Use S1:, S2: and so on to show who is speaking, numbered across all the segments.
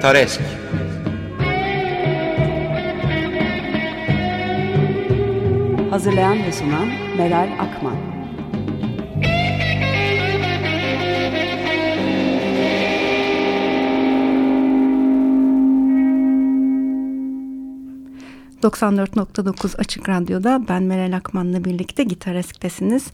S1: Gitaresk
S2: Hazırlayan ve sunan Meral Akman 94.9 Açık Radyo'da ben Meral Akman'la birlikte Gitar Esk'tesiniz.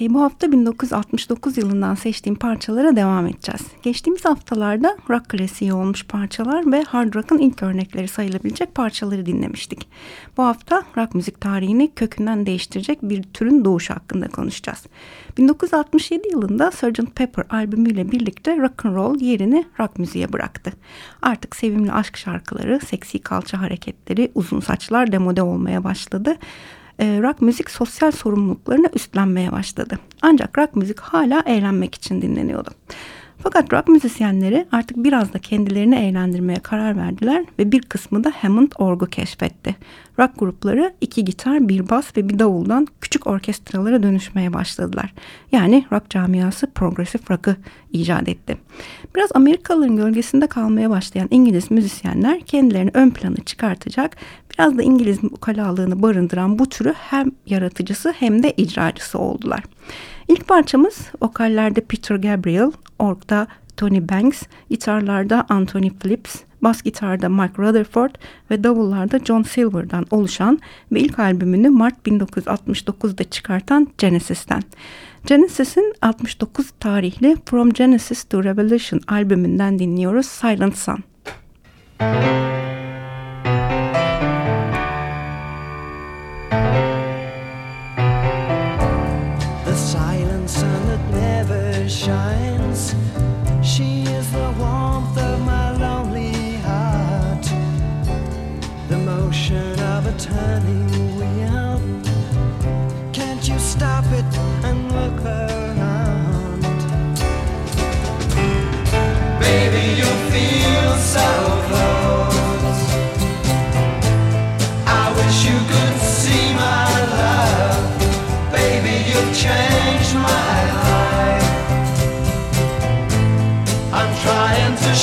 S2: E, bu hafta 1969 yılından seçtiğim parçalara devam edeceğiz. Geçtiğimiz haftalarda rock klasiği olmuş parçalar ve hard rock'ın ilk örnekleri sayılabilecek parçaları dinlemiştik. Bu hafta rock müzik tarihini kökünden değiştirecek bir türün doğuşu hakkında konuşacağız. 1967 yılında Sgt. Pepper albümüyle birlikte rock and roll yerini rock müziğe bıraktı. Artık sevimli aşk şarkıları, seksi kalça hareketleri, uzun saçlar demode olmaya başladı. E, rock müzik sosyal sorumluluklarını üstlenmeye başladı. Ancak rock müzik hala eğlenmek için dinleniyordu. Fakat rock müzisyenleri artık biraz da kendilerini eğlendirmeye karar verdiler ve bir kısmı da Hammond orgu keşfetti. Rock grupları iki gitar, bir bas ve bir davuldan küçük orkestralara dönüşmeye başladılar. Yani rock camiası progresif rock'ı icat etti. Biraz Amerikalıların gölgesinde kalmaya başlayan İngiliz müzisyenler kendilerini ön plana çıkartacak, biraz da İngiliz ukalalığını barındıran bu türü hem yaratıcısı hem de icracısı oldular. İlk parçamız vokallerde Peter Gabriel, orgda Tony Banks, gitarlarda Anthony Phillips, bas gitarda Mike Rutherford ve davullarda John Silver'dan oluşan ve ilk albümünü Mart 1969'da çıkartan Genesis'ten. Genesis'in 69 tarihli From Genesis to Revelation albümünden dinliyoruz Silent Sun. Müzik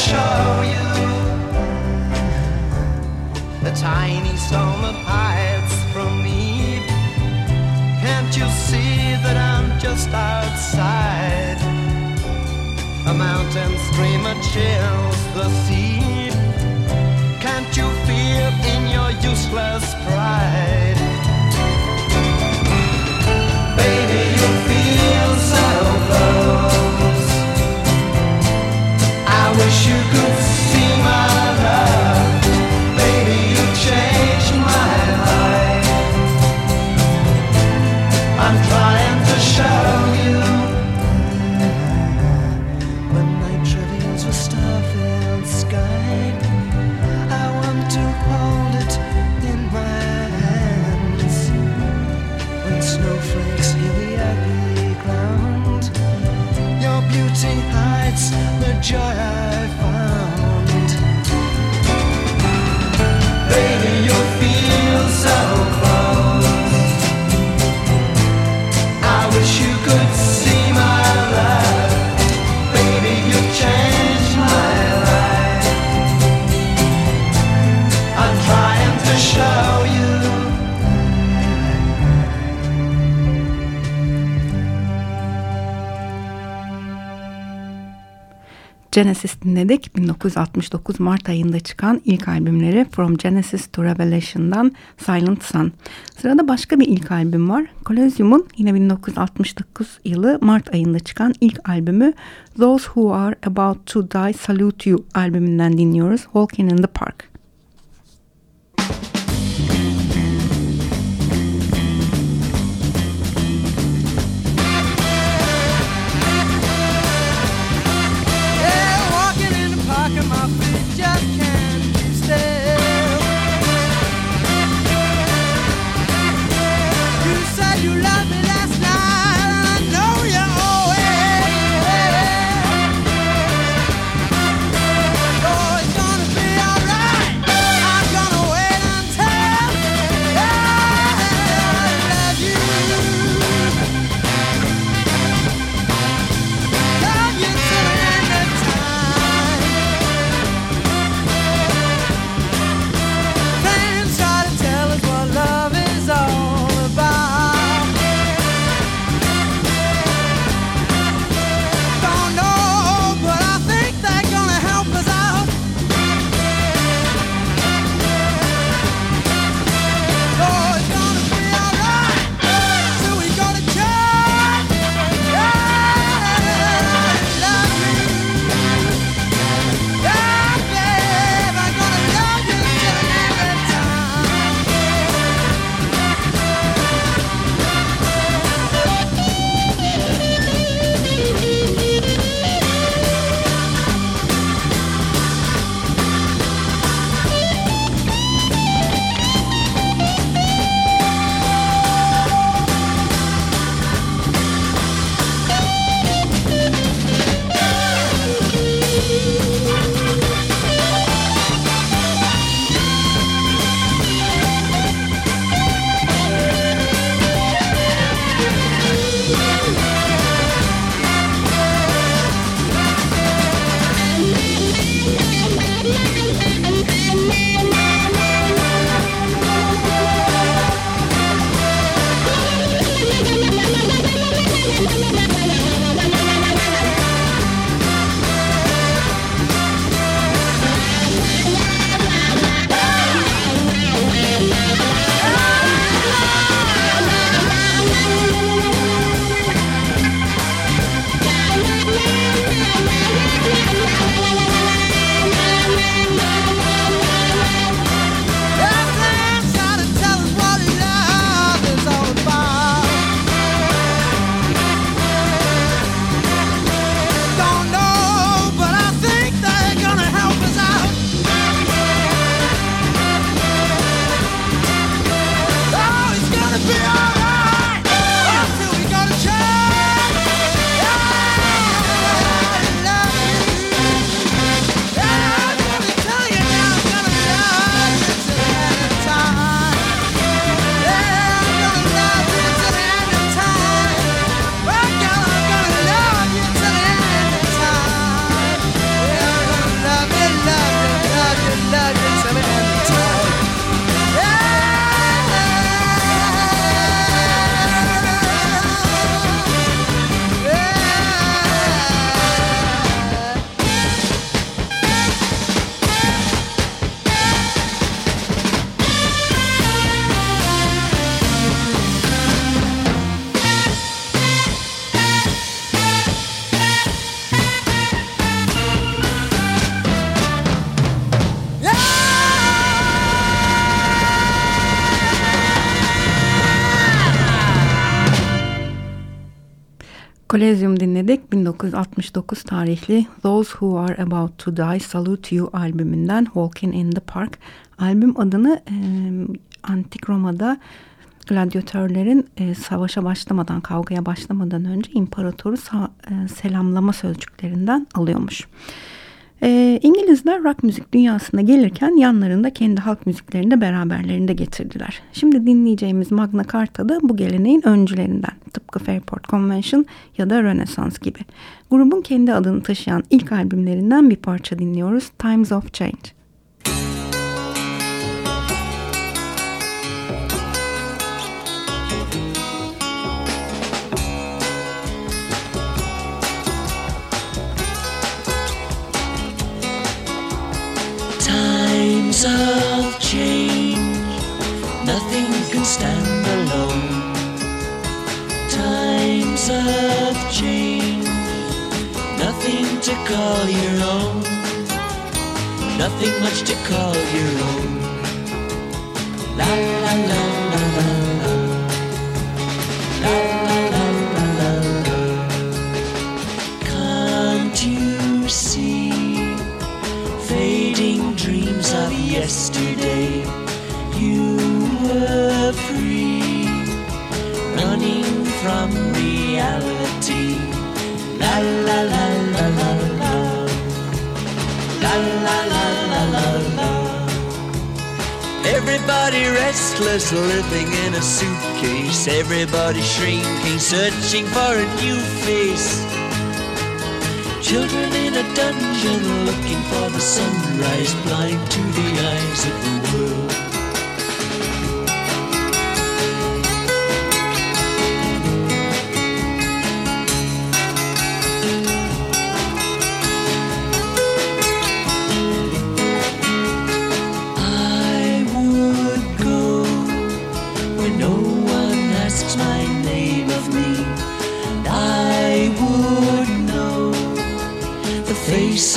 S3: show you the tiny stone that hides from me. Can't you see that I'm just outside? A mountain stream that chills the sea. Can't you feel in your useless pride?
S2: Genesis dinledik. 1969 Mart ayında çıkan ilk albümleri From Genesis to Revelation'dan Silent Sun. Sırada başka bir ilk albüm var. Colosseum'un yine 1969 yılı Mart ayında çıkan ilk albümü Those Who Are About to Die Salute You albümünden dinliyoruz. Walking in the Park.
S4: Kolezyum dinledik. 1969 tarihli Those Who Are About To Die Salute You albümünden Walking in the Park. Albüm adını e, Antik Roma'da gladyatörlerin e, savaşa başlamadan, kavgaya başlamadan önce imparatoru e, selamlama sözcüklerinden alıyormuş. E, İngilizler rock müzik dünyasına gelirken yanlarında kendi halk müziklerini de beraberlerinde getirdiler. Şimdi dinleyeceğimiz Magna Carta da bu geleneğin öncülerinden. Tıpkı Fairport Convention ya da Renaissance gibi. Grubun kendi adını taşıyan ilk albümlerinden bir parça dinliyoruz. Times of Change. To call your own. Nothing much to call your own. La la la la la la. La la la la la. Can't you see fading dreams of yesterday you were free, running from reality. La la la, la la la la la. Everybody restless, living in a suitcase. Everybody shrinking, searching for a new face. Children in a dungeon looking for the sunrise, blind to the eyes of the world.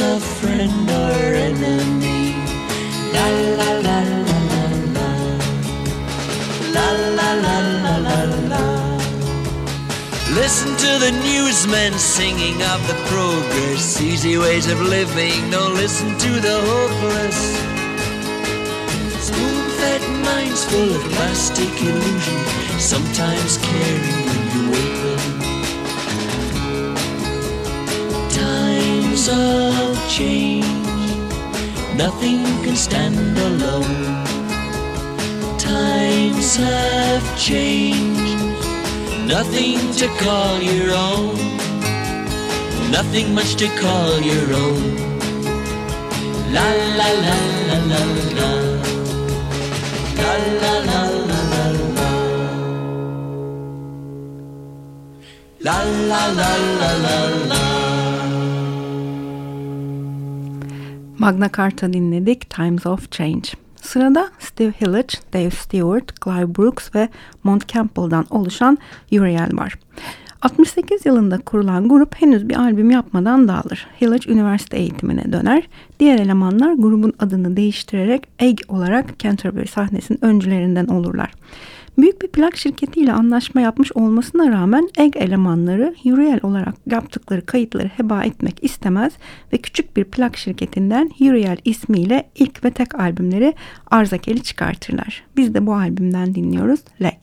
S4: Of friend or enemy. La la la la la la. La la la la la la. Listen to the newsmen singing of the progress, easy ways of living. Don't listen to the hopeless. Spoon-fed minds full of plastic illusion, sometimes caring when you wake them. Of change, nothing can stand alone. Times have changed, nothing to call your own. Nothing much to call your own. La la la la la la. La la la la la la. La la la la la la. Magna Carta dinledik Times of Change. Sırada Steve Hillage, Dave Stewart, Clive Brooks ve Mont Campbell'dan oluşan Uriel var. 68 yılında kurulan grup henüz bir albüm yapmadan dağılır. Hillage üniversite eğitimine döner. Diğer elemanlar grubun adını değiştirerek Egg olarak Canterbury sahnesinin öncülerinden olurlar. Büyük bir plak şirketiyle anlaşma yapmış olmasına rağmen Egg elemanları Uriel olarak yaptıkları kayıtları heba etmek istemez ve küçük bir plak şirketinden Uriel ismiyle ilk ve tek albümleri Arzakeli çıkartırlar. Biz de bu albümden dinliyoruz Leg.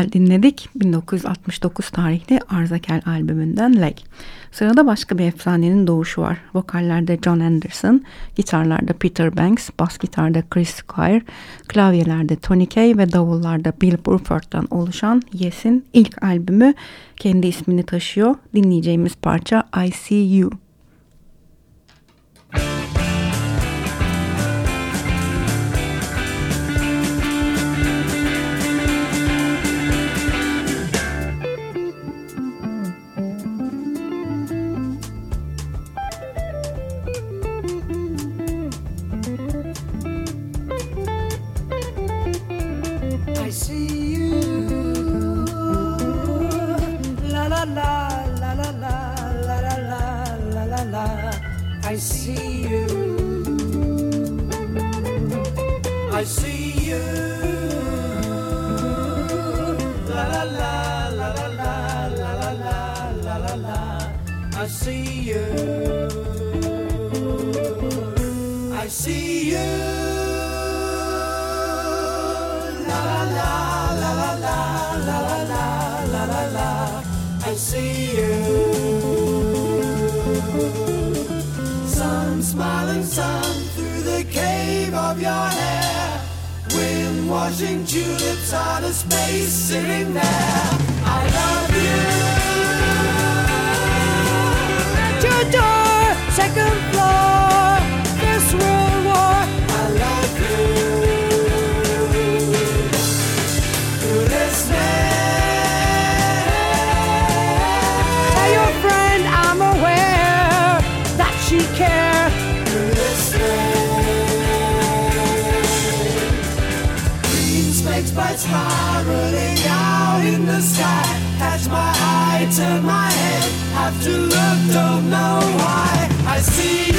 S2: Gel dinledik 1969 tarihli Arzakel albümünden Leg. Sırada başka bir efsanenin doğuşu var. Vokallerde John Anderson, gitarlarda Peter Banks, bas gitarda Chris Squire, klavyelerde Tony Kaye ve davullarda Bill Bruford'dan oluşan Yes'in ilk albümü kendi ismini taşıyor. Dinleyeceğimiz parça I See You.
S3: Love you. La la la la la la la la la la. I see you. Sun smiling sun through the cave of your hair. Wind washing tulips out of space sitting there. I love you at your door. second turn my head, have to look, don't know why. I see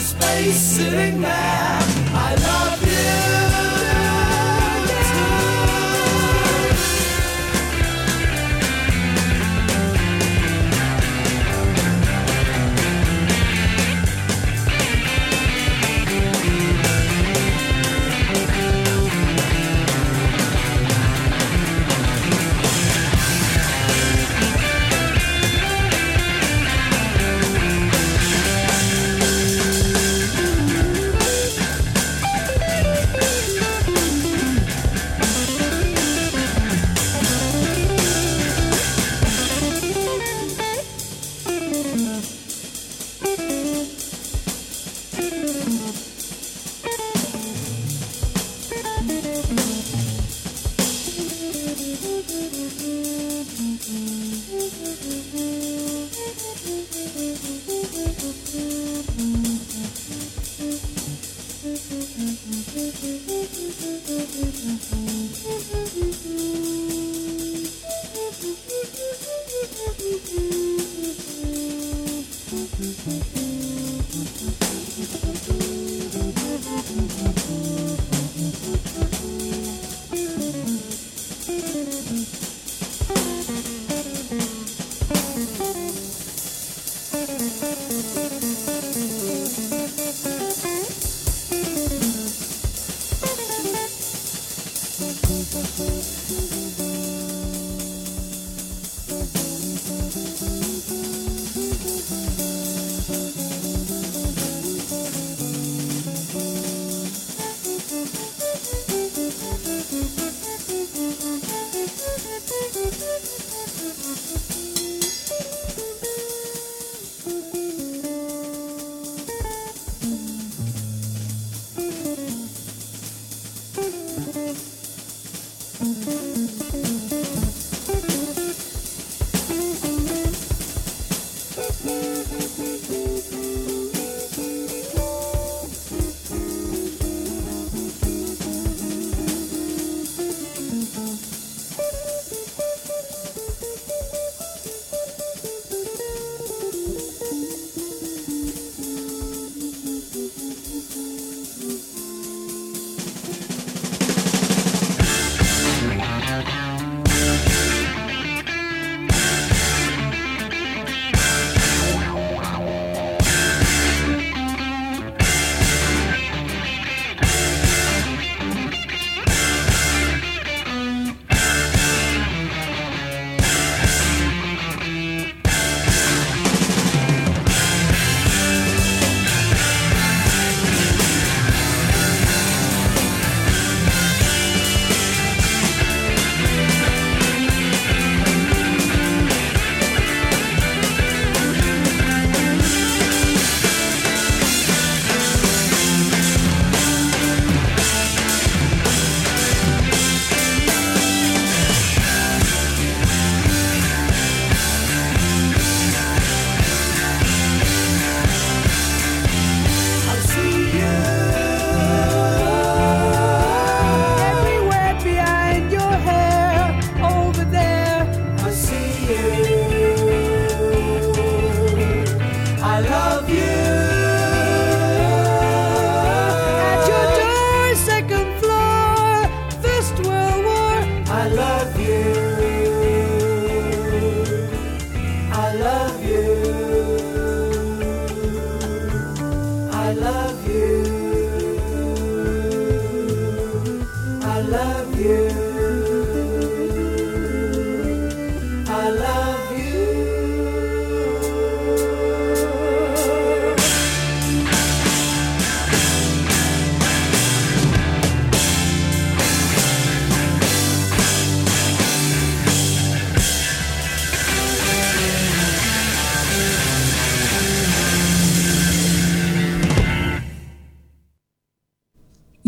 S3: space sitting there. I love you.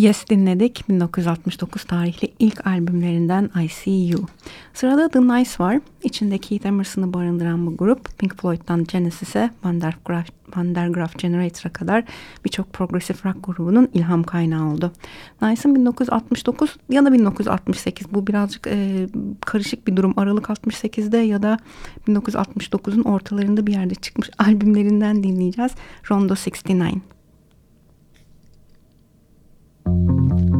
S2: Yes dinledik. 1969 tarihli ilk albümlerinden I See You. Sırada The Nice var. İçinde Keith Emerson'ı barındıran bu grup Pink Floyd'dan Genesis'e Van der Graaf, Van der Graaf Generator'a kadar birçok progresif rock grubunun ilham kaynağı oldu. Nice'ın 1969 ya da 1968 bu birazcık e, karışık bir durum. Aralık 68'de ya da 1969'un ortalarında bir yerde çıkmış albümlerinden dinleyeceğiz. Rondo 69. Thank you.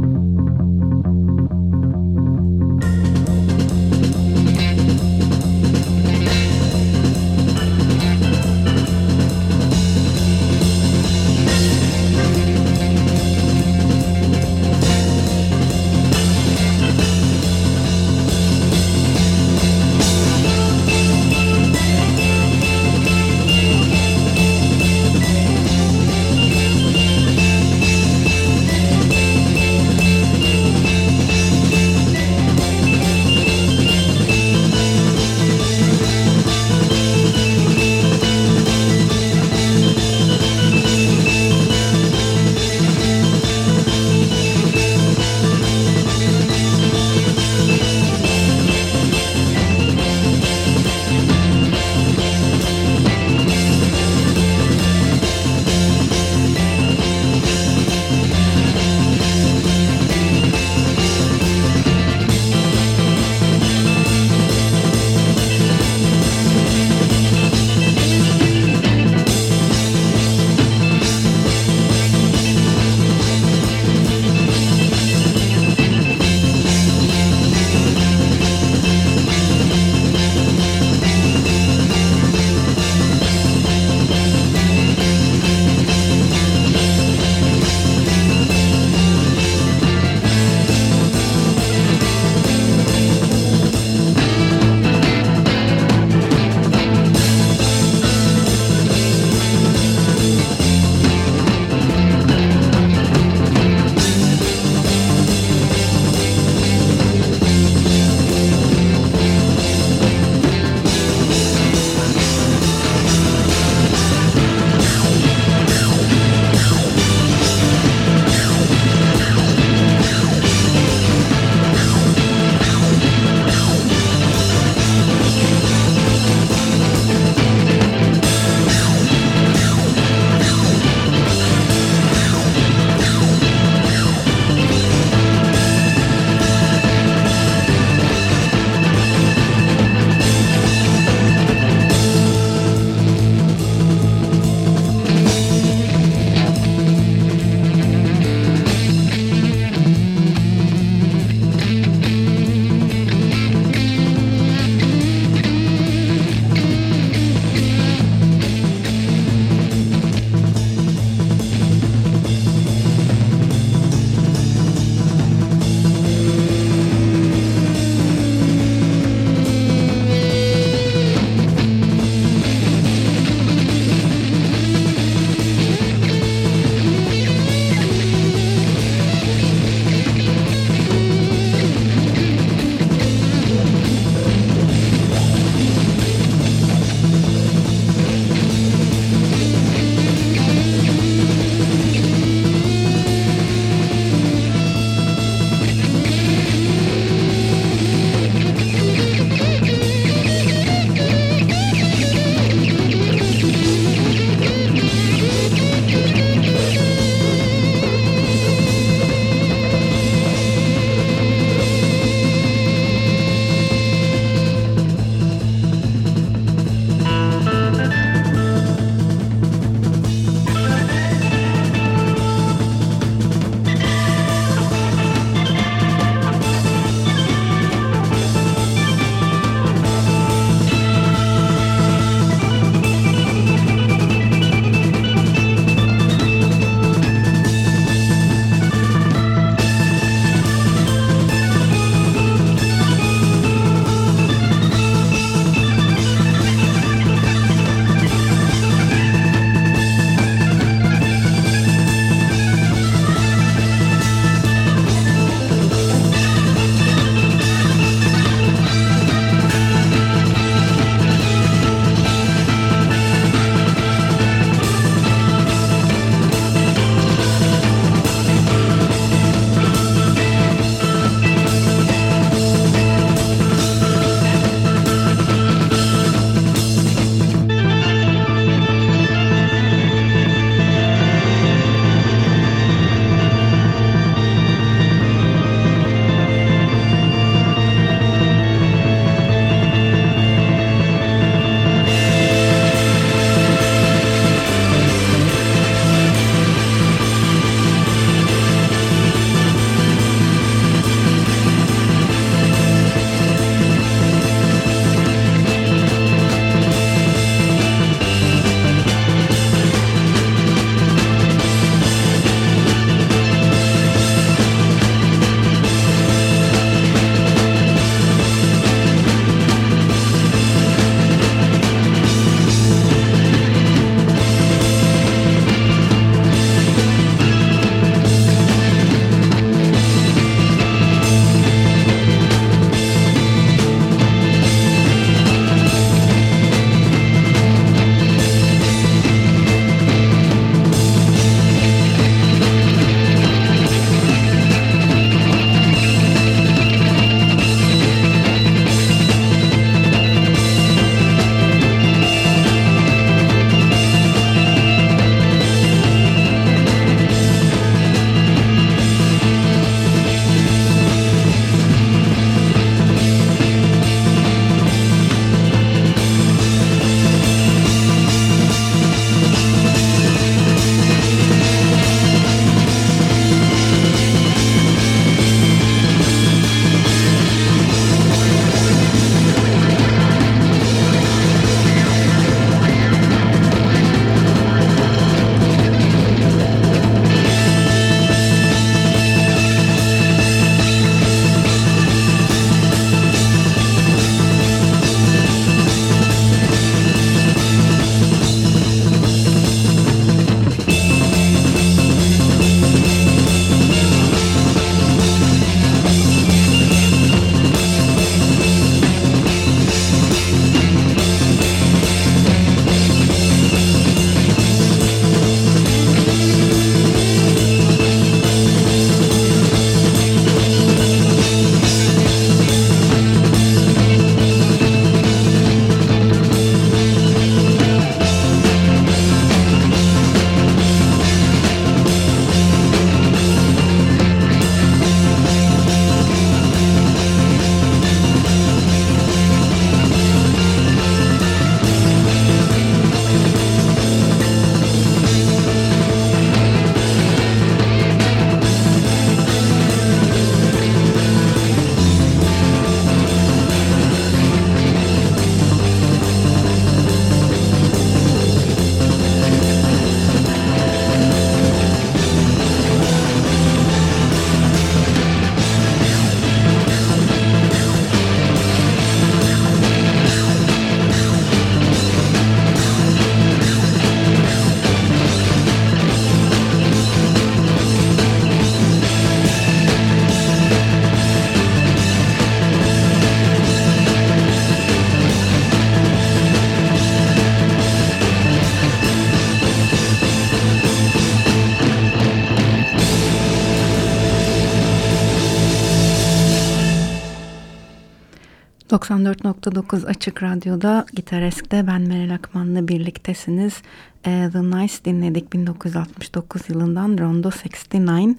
S2: 94.9 Açık Radyo'da Gitaresk'te ben Meral Akman'la birliktesiniz. E, The Nice dinledik 1969 yılından Rondo 69.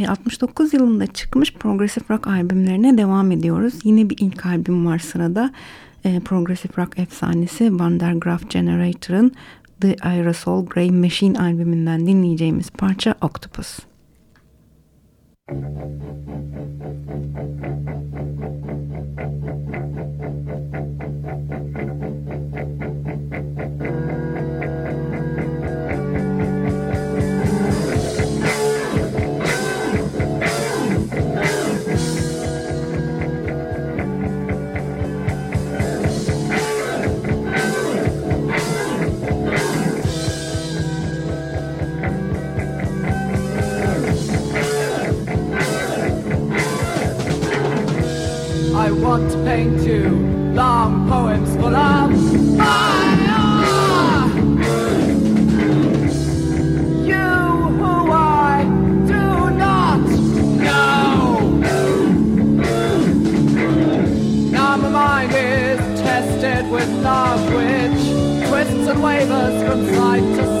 S2: E, 69 yılında çıkmış Progressive Rock albümlerine devam ediyoruz. Yine bir ilk albüm var sırada. E, Progressive Rock efsanesi Van der Graaf Generator'ın The Aerosol Grey Machine albümünden dinleyeceğimiz parça Octopus.
S1: Want to paint you long poems full of fire. You who I do not know. Now my mind is tested with love, which twists and wavers from side to side,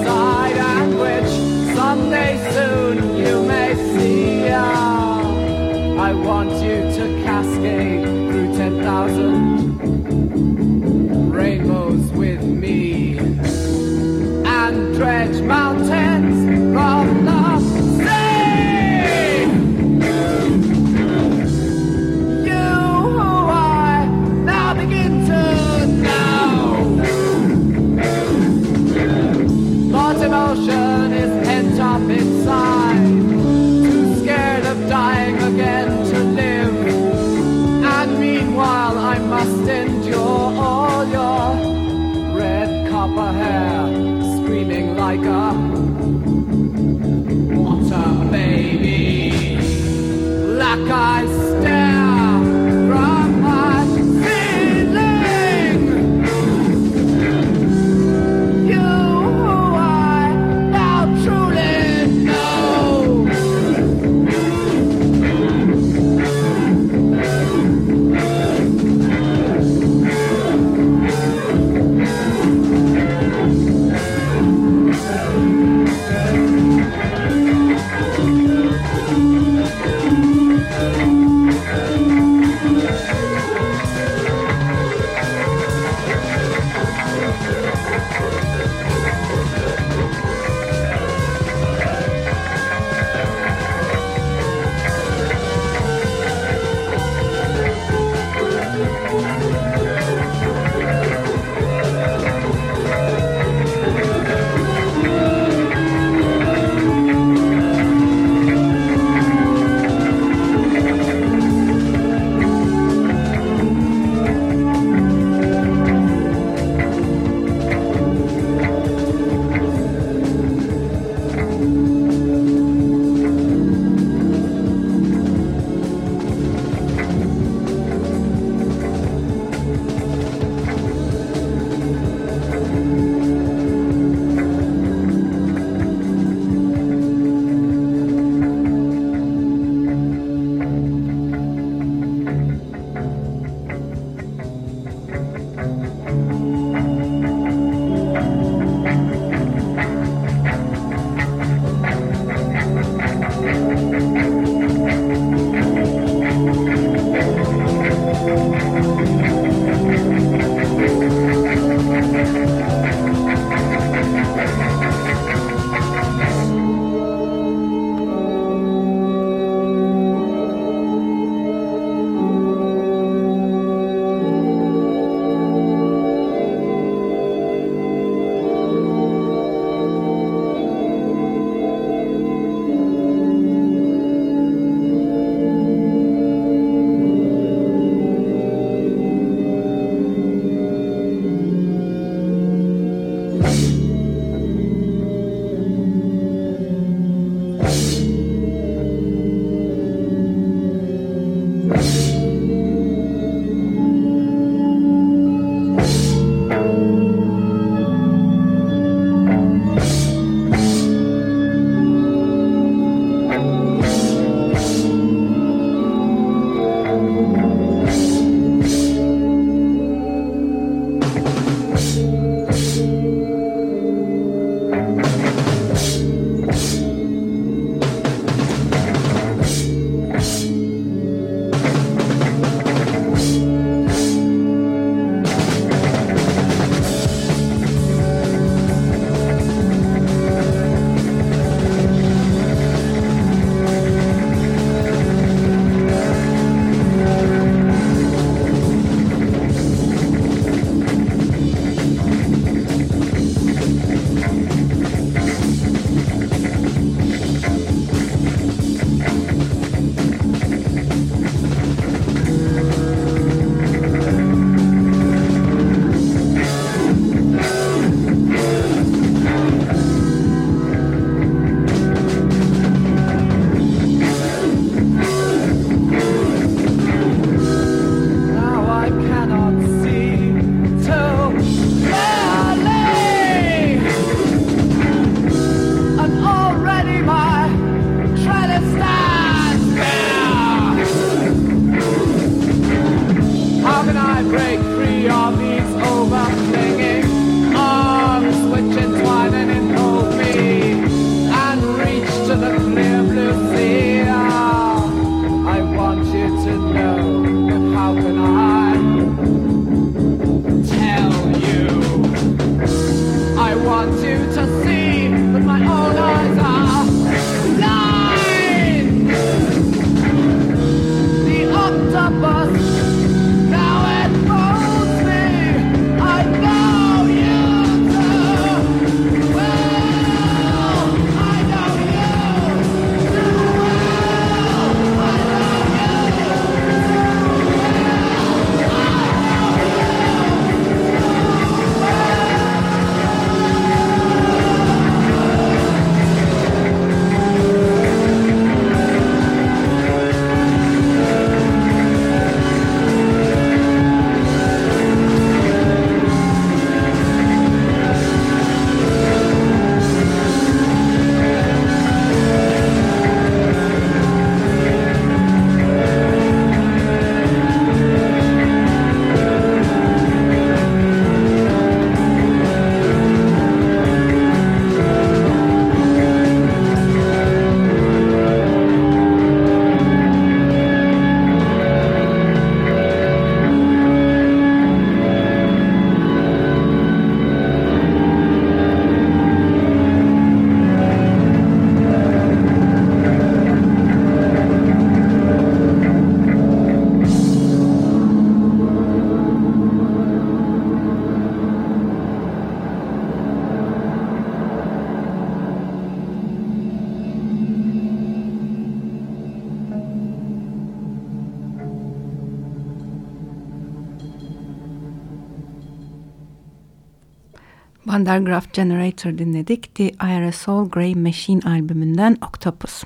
S2: Undergraph Generator dinledik. The Aerosol Grey Machine albümünden Octopus.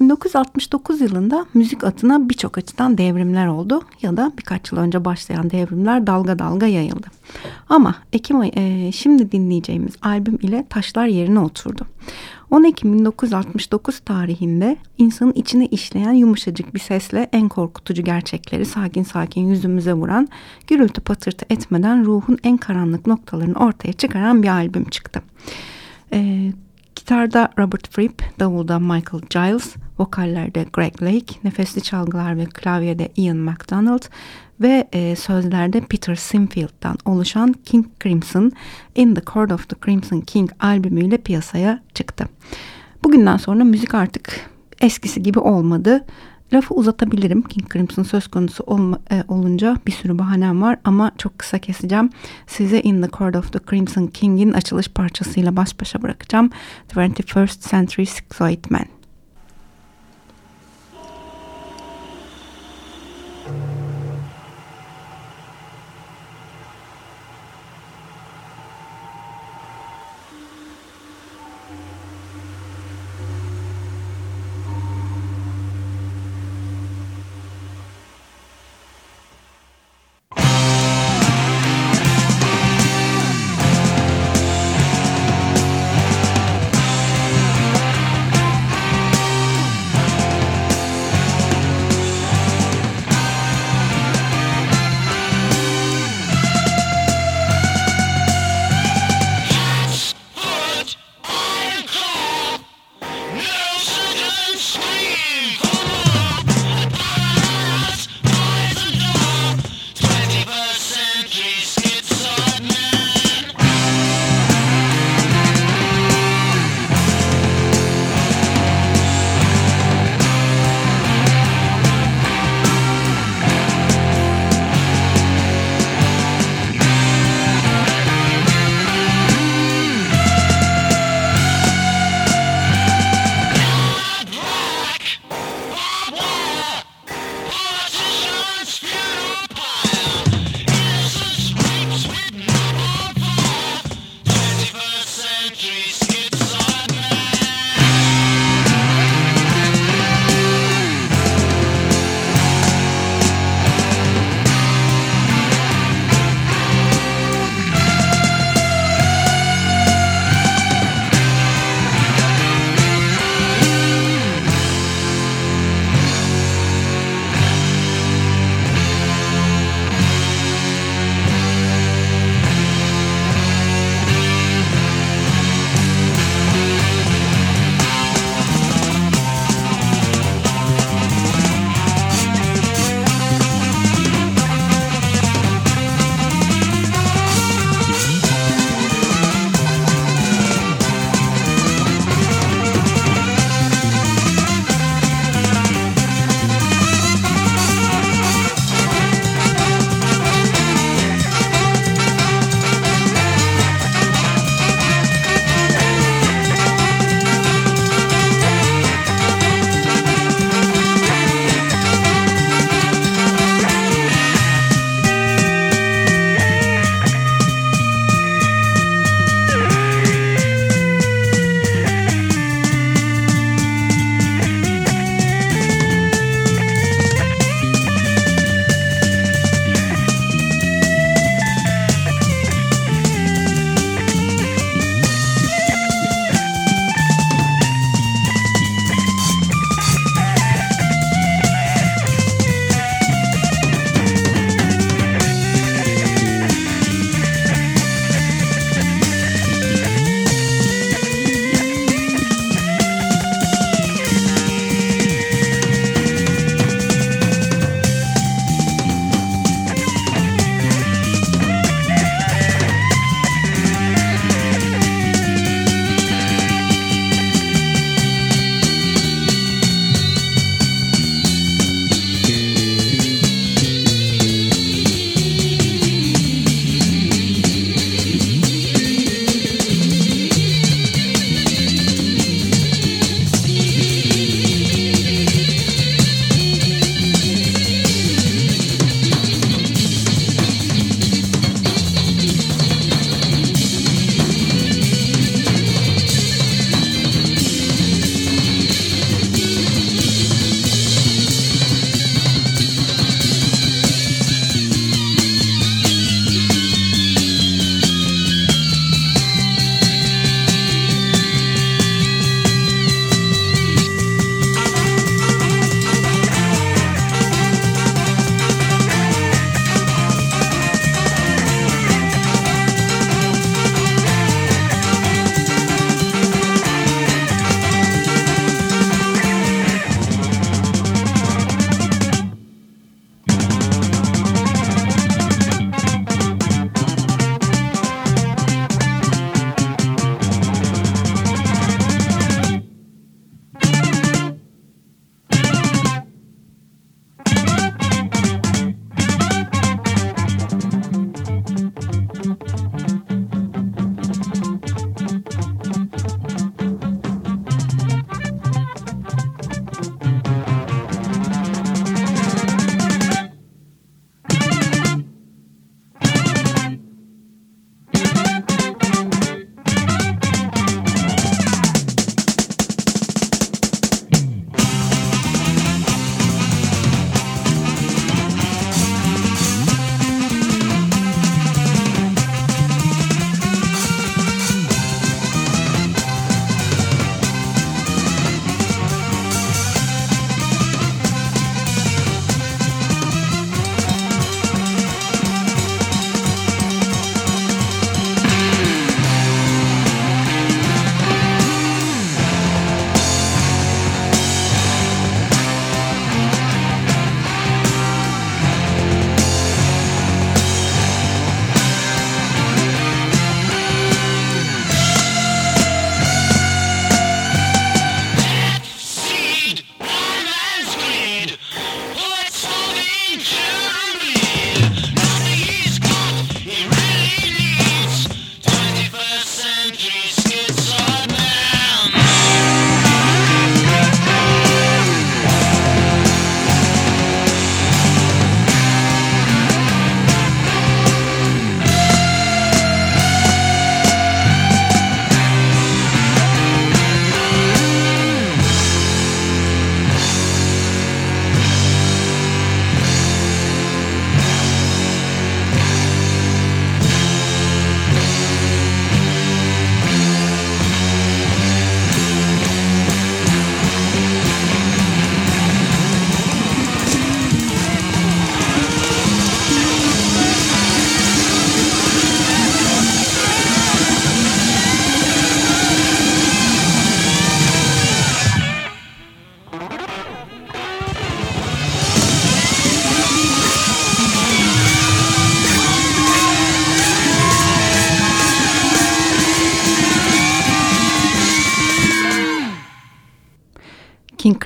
S2: 1969 yılında müzik adına birçok açıdan devrimler oldu ya da birkaç yıl önce başlayan devrimler dalga dalga yayıldı. Ama Ekim ayı, e, şimdi dinleyeceğimiz albüm ile taşlar yerine oturdu. 10 Ekim 1969 tarihinde insanın içine işleyen yumuşacık bir sesle en korkutucu gerçekleri sakin sakin yüzümüze vuran, gürültü patırtı etmeden ruhun en karanlık noktalarını ortaya çıkaran bir albüm çıktı. Ee, gitarda Robert Fripp, davulda Michael Giles, vokallerde Greg Lake, nefesli çalgılar ve klavyede Ian MacDonald ve e, sözlerde Peter Sinfield'dan oluşan King Crimson In the Court of the Crimson King albümüyle piyasaya çıktı. Bugünden sonra müzik artık eskisi gibi olmadı. Lafı uzatabilirim. King Crimson söz konusu olma, e, olunca bir sürü bahanem var ama çok kısa keseceğim. Size In the Court of the Crimson King'in açılış parçasıyla baş başa bırakacağım. 21st Century Schizoid Man.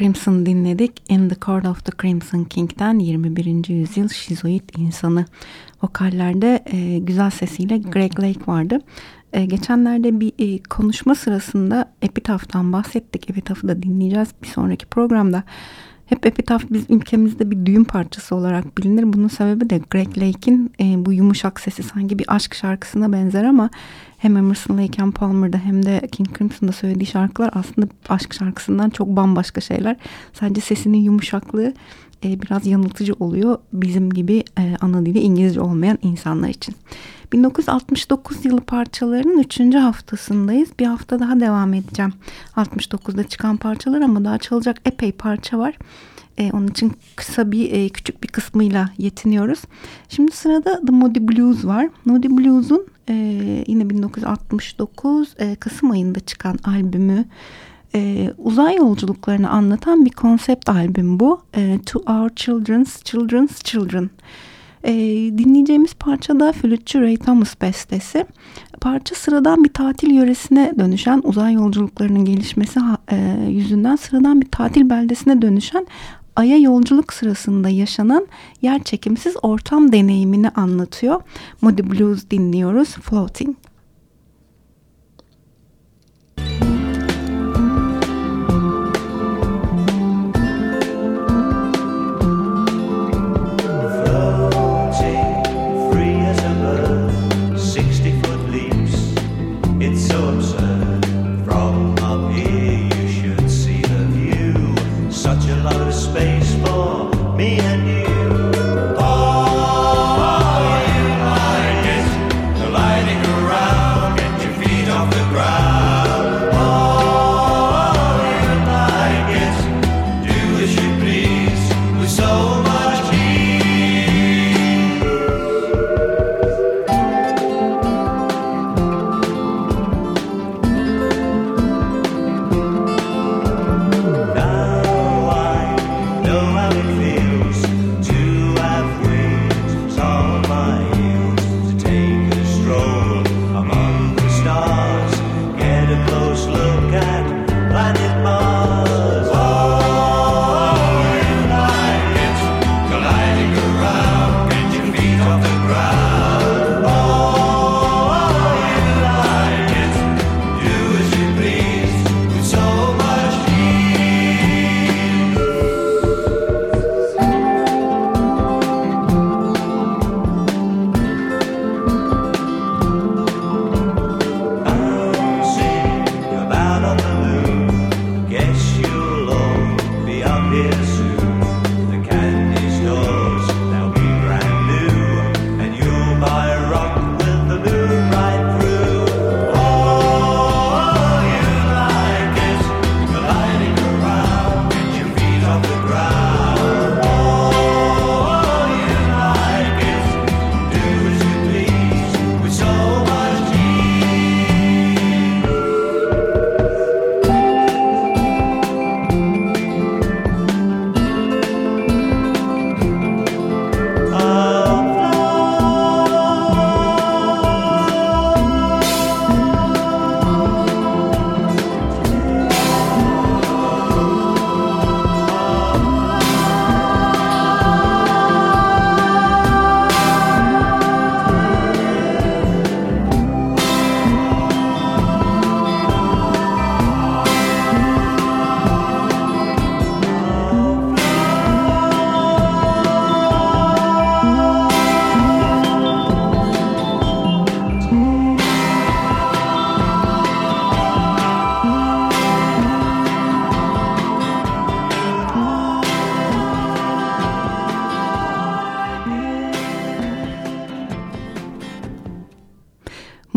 S2: Crimson dinledik. In the Court of the Crimson King'den 21. yüzyıl şizoid insanı. Vokallerde e, güzel sesiyle Greg Lake vardı. E, geçenlerde bir e, konuşma sırasında Epitaph'tan bahsettik. Epitaph'ı da dinleyeceğiz bir sonraki programda. Hep Epitaph biz ülkemizde bir düğün parçası olarak bilinir. Bunun sebebi de Greg Lake'in e, bu yumuşak sesi sanki bir aşk şarkısına benzer ama hem Emerson Lake and Palmer'da hem de King Crimson'da söylediği şarkılar aslında aşk şarkısından çok bambaşka şeyler. Sadece sesinin yumuşaklığı e, biraz yanıltıcı oluyor bizim gibi e, ana dili İngilizce olmayan insanlar için. 1969 yılı parçalarının 3. haftasındayız. Bir hafta daha devam edeceğim. 69'da çıkan parçalar ama daha çalacak epey parça var. E, onun için kısa bir e, küçük bir kısmıyla yetiniyoruz. Şimdi sırada The Moody Blues var. Moody Blues'un e, yine 1969 e, Kasım ayında çıkan albümü e, uzay yolculuklarını anlatan bir konsept albüm bu. E, to Our Children's Children's Children. E, dinleyeceğimiz parça da flütçü Ray Thomas bestesi. Parça sıradan bir tatil yöresine dönüşen uzay yolculuklarının gelişmesi e, yüzünden sıradan bir tatil beldesine dönüşen Ay'a yolculuk sırasında yaşanan yer çekimsiz ortam deneyimini anlatıyor. Moody Blues dinliyoruz. Floating.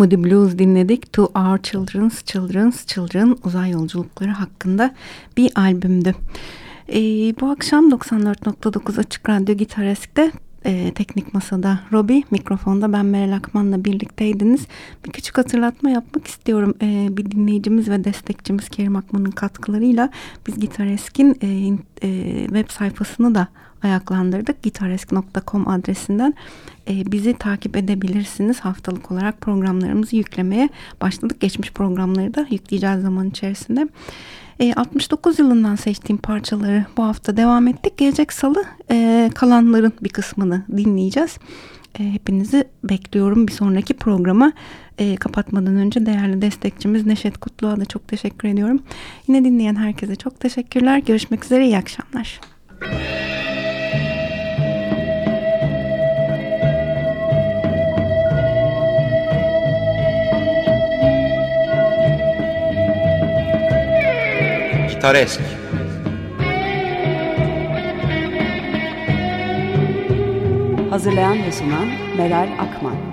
S2: Moody Blues dinledik. To Our Children's Children's Children uzay yolculukları hakkında bir albümdü. Ee, bu akşam 94.9 Açık Radyo Gitaresk'te e, teknik masada Robi, mikrofonda ben Meral Akman'la birlikteydiniz. Bir küçük hatırlatma yapmak istiyorum. E, bir dinleyicimiz ve destekçimiz Kerim Akman'ın katkılarıyla biz Gitaresk'in e, e, web sayfasını da ayaklandırdık. Gitaresk.com adresinden e, bizi takip edebilirsiniz. Haftalık olarak programlarımızı yüklemeye başladık. Geçmiş programları da yükleyeceğiz zaman içerisinde. E, 69 yılından seçtiğim parçaları bu hafta devam ettik. Gelecek salı e, kalanların bir kısmını dinleyeceğiz. E, hepinizi bekliyorum bir sonraki programa. E, kapatmadan önce değerli destekçimiz Neşet Kutlu'a da çok teşekkür ediyorum. Yine dinleyen herkese çok teşekkürler. Görüşmek üzere, iyi akşamlar.
S4: Gitaresk
S5: Hazırlayan ve sunan Meral Akman